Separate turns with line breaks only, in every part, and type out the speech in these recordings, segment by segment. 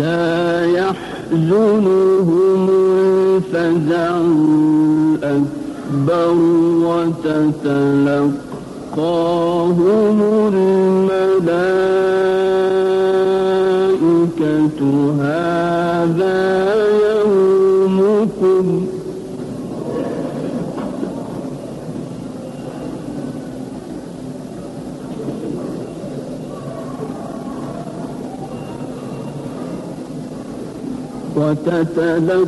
لا يحزنهم الفزع الأكبر وتتلقاهم الملائكة هذا وتتلقاهم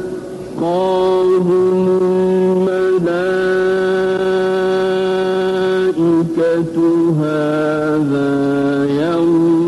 الملائكة هذا يوم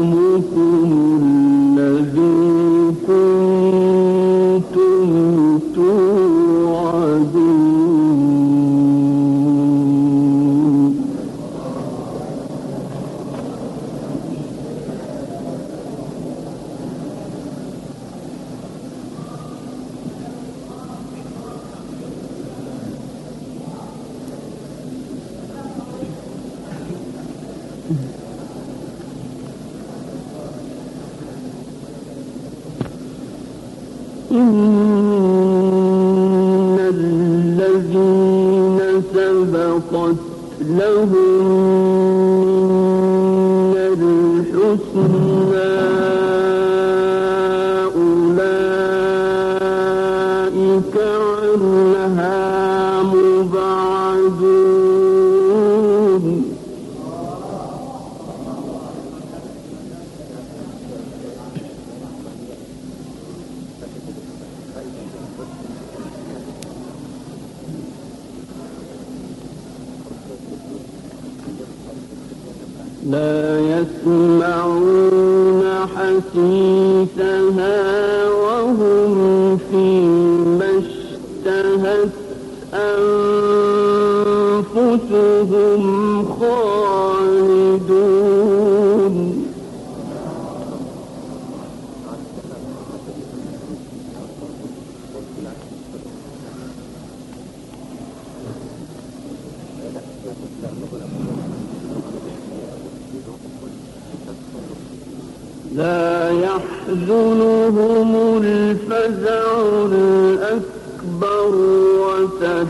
أكبر وتتلقاهم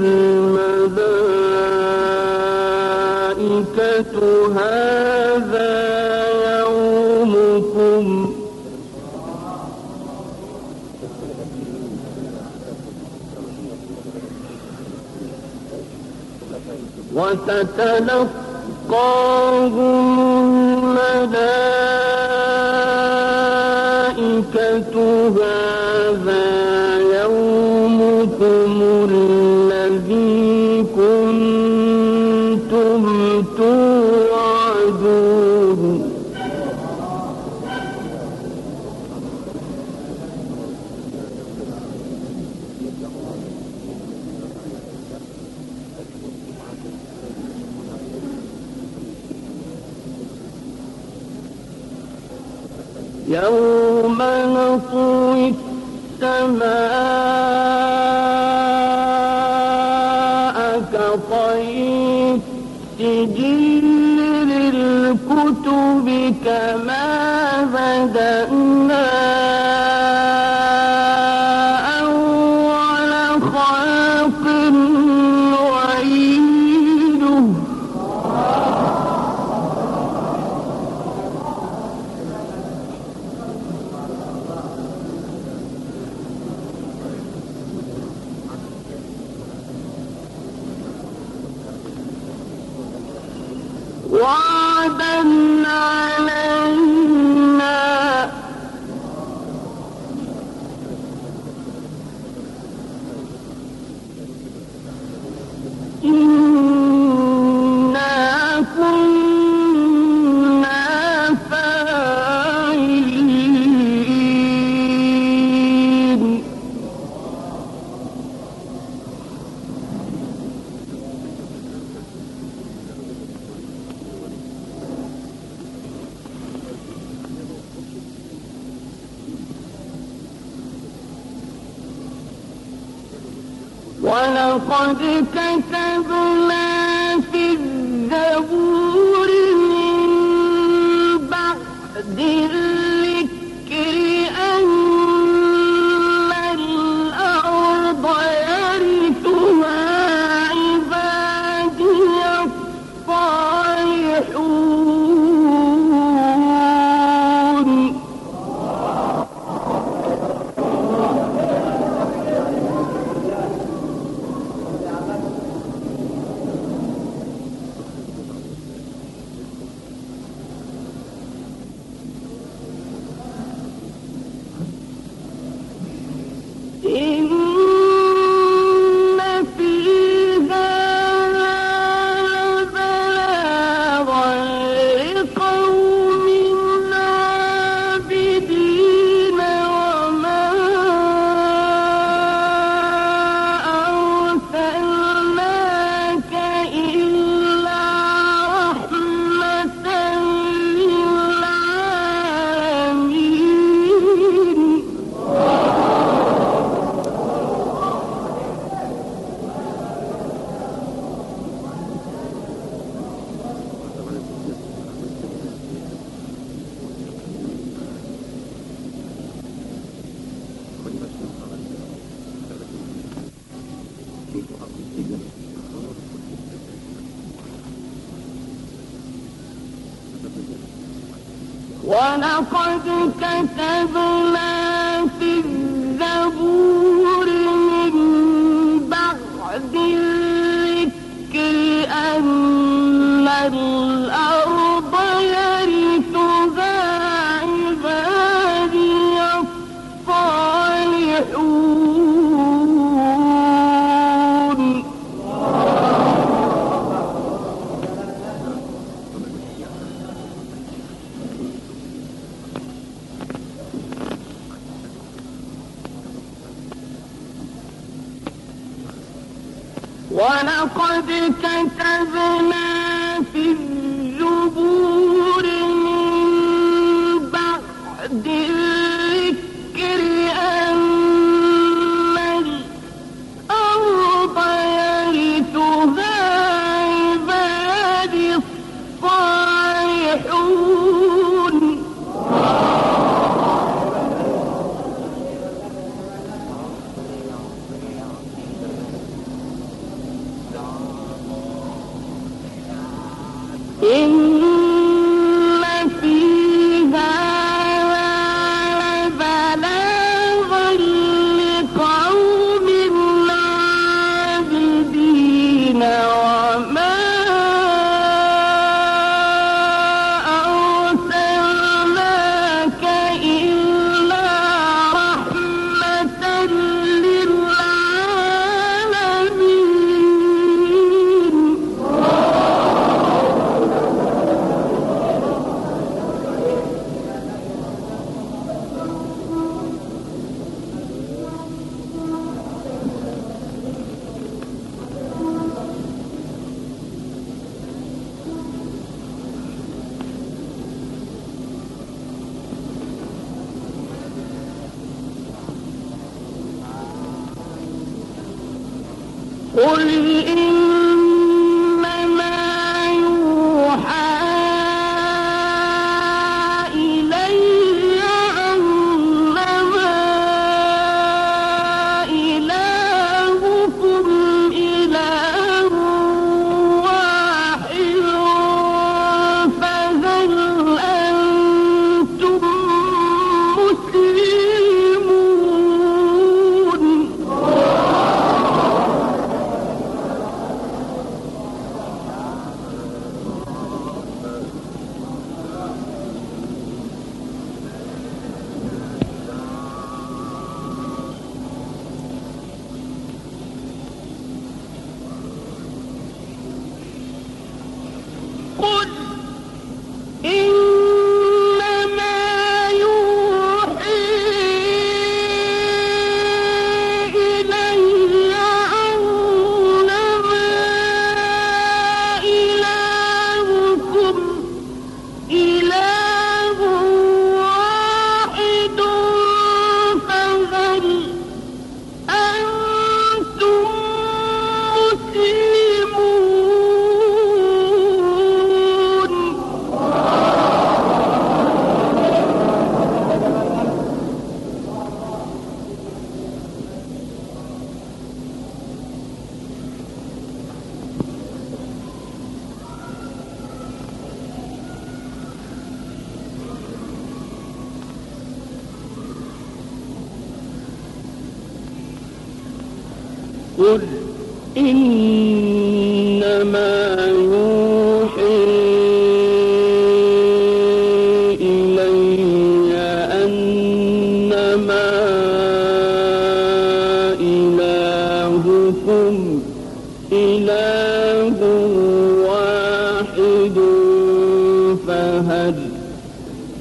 الملائكة. هذا يومكم. وتتلقاهم الملائكة. يوم نطوي السماء ولقد كتبنا ولقد كتبنا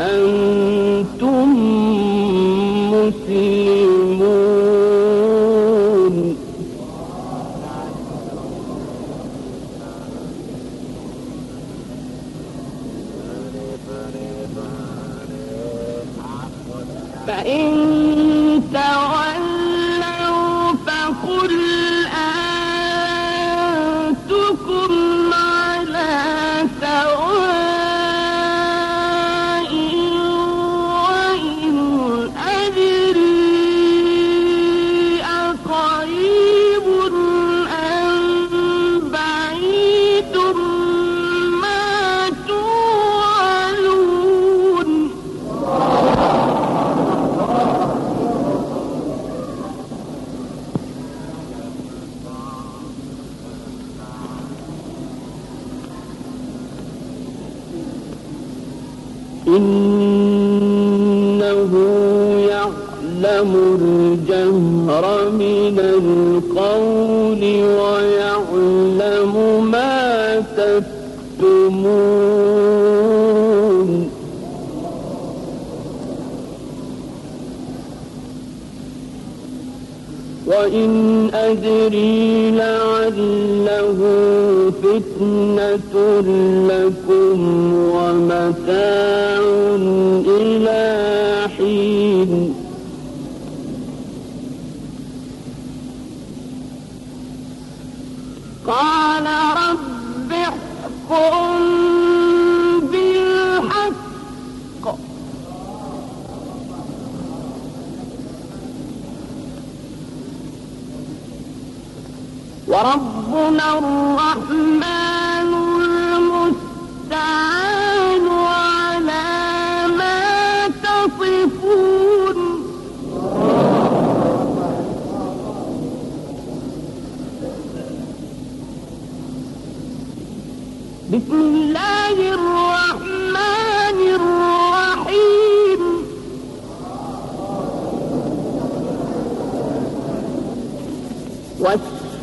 أنتم مسلمون. إنه يعلم الجهر من القول ويعلم ما تكتمون. وإن أدري لعله فتنة لكم ومتاع وربنا الرحمن المستعان.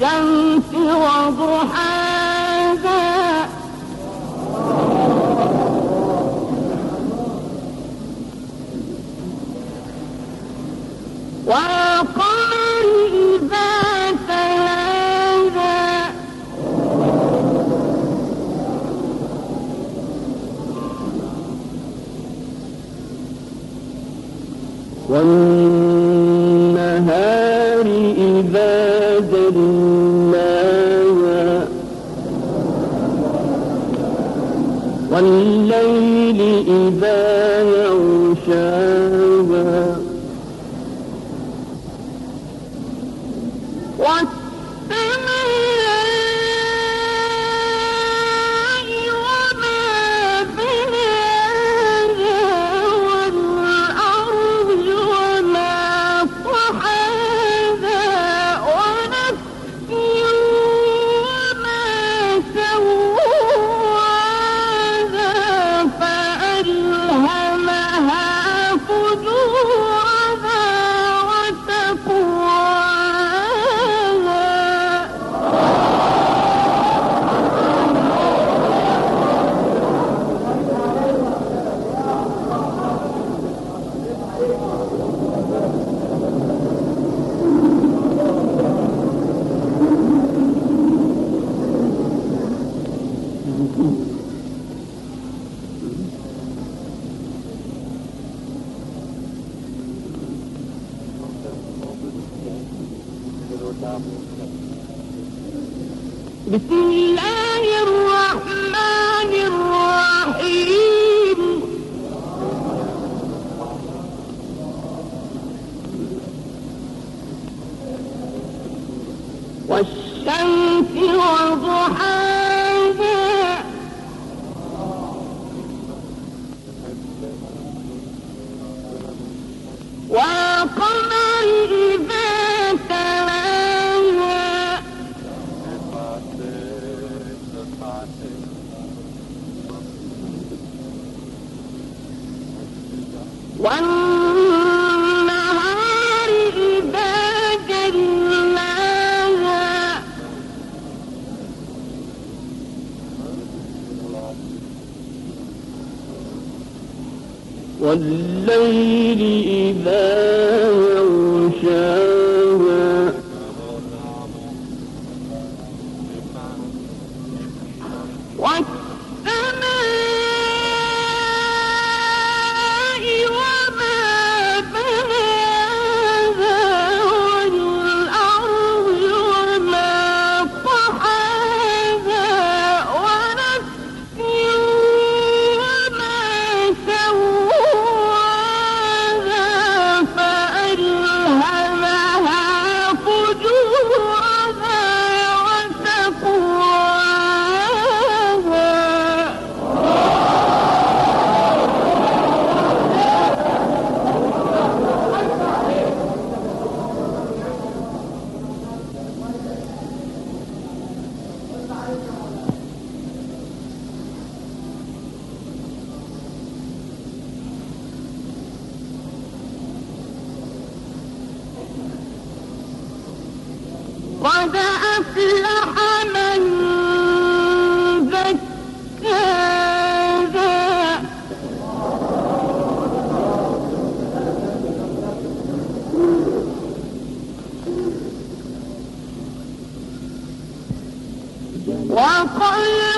والشمس وضحاها والقمر إذا تلاها والنهار وقد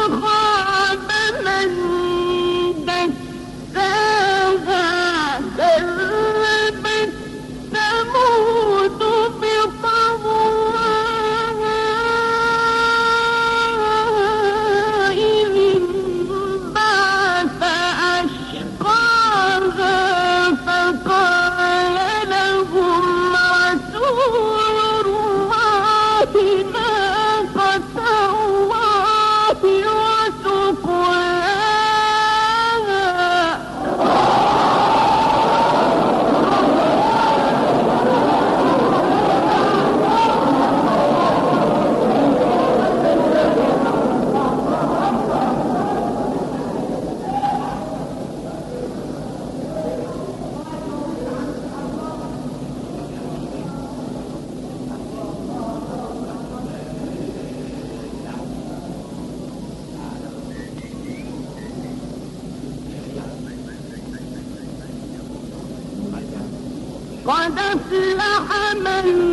قد أفلح من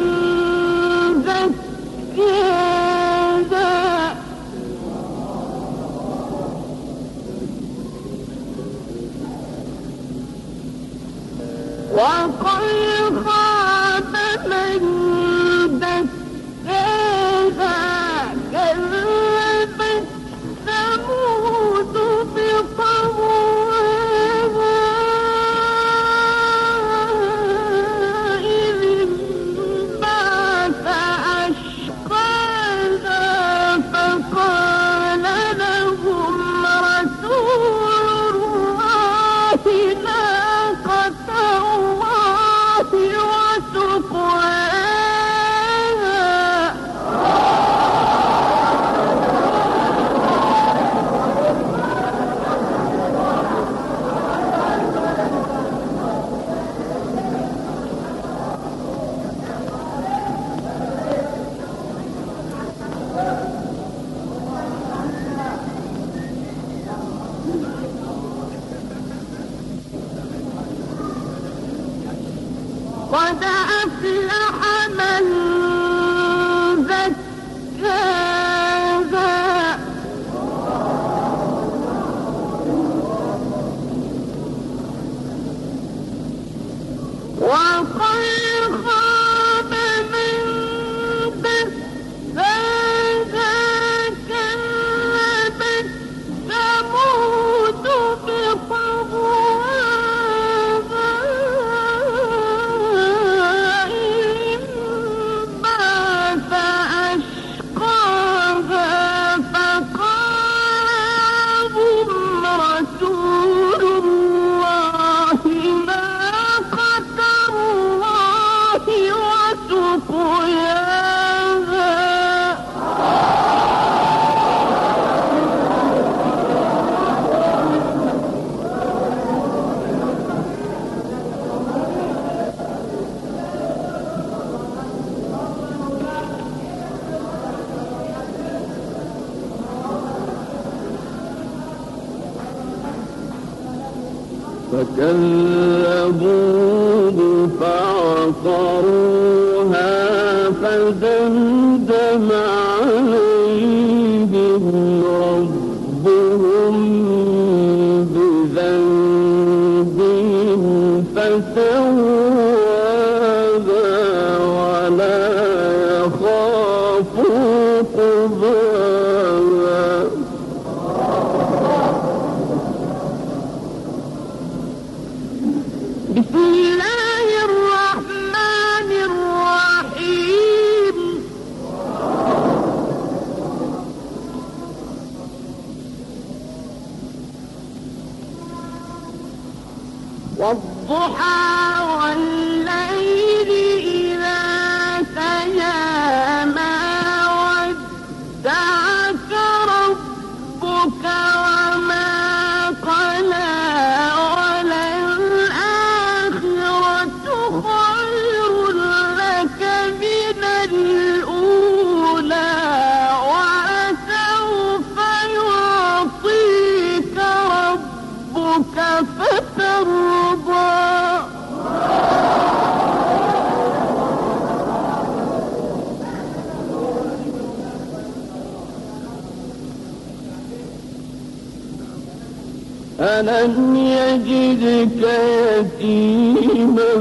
فكذبوه فعقروها فدمدم Thou ألم يجدك يتيما؟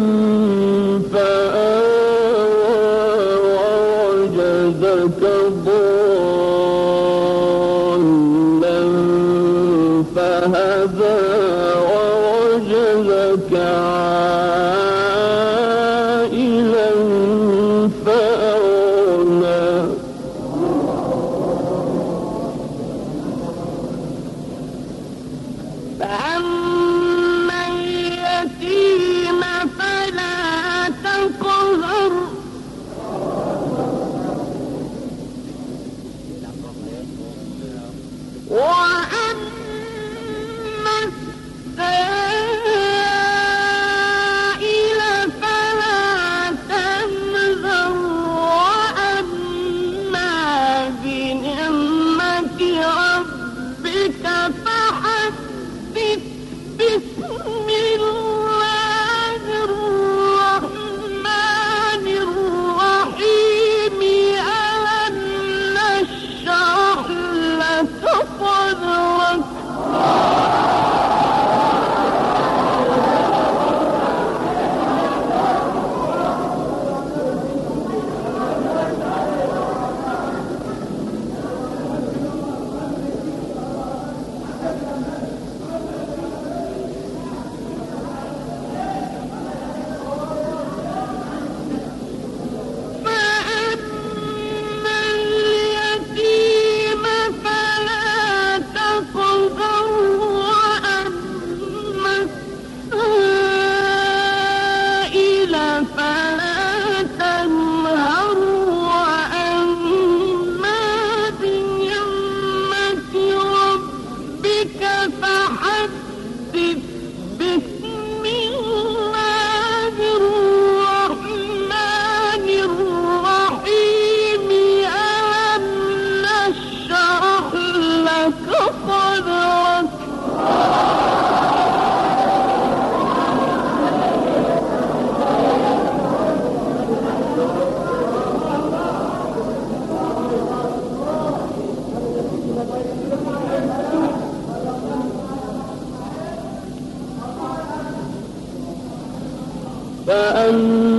أن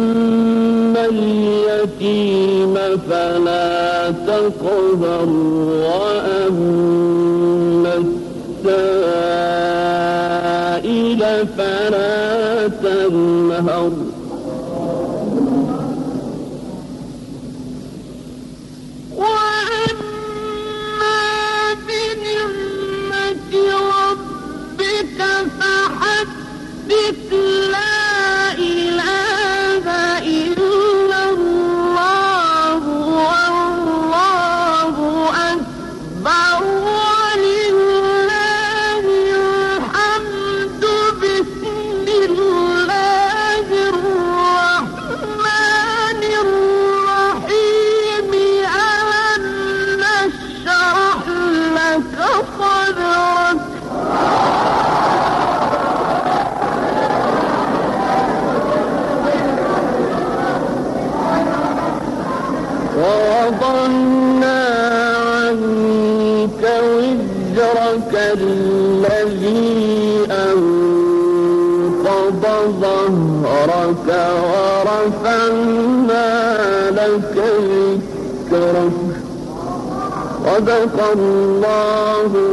صدق الله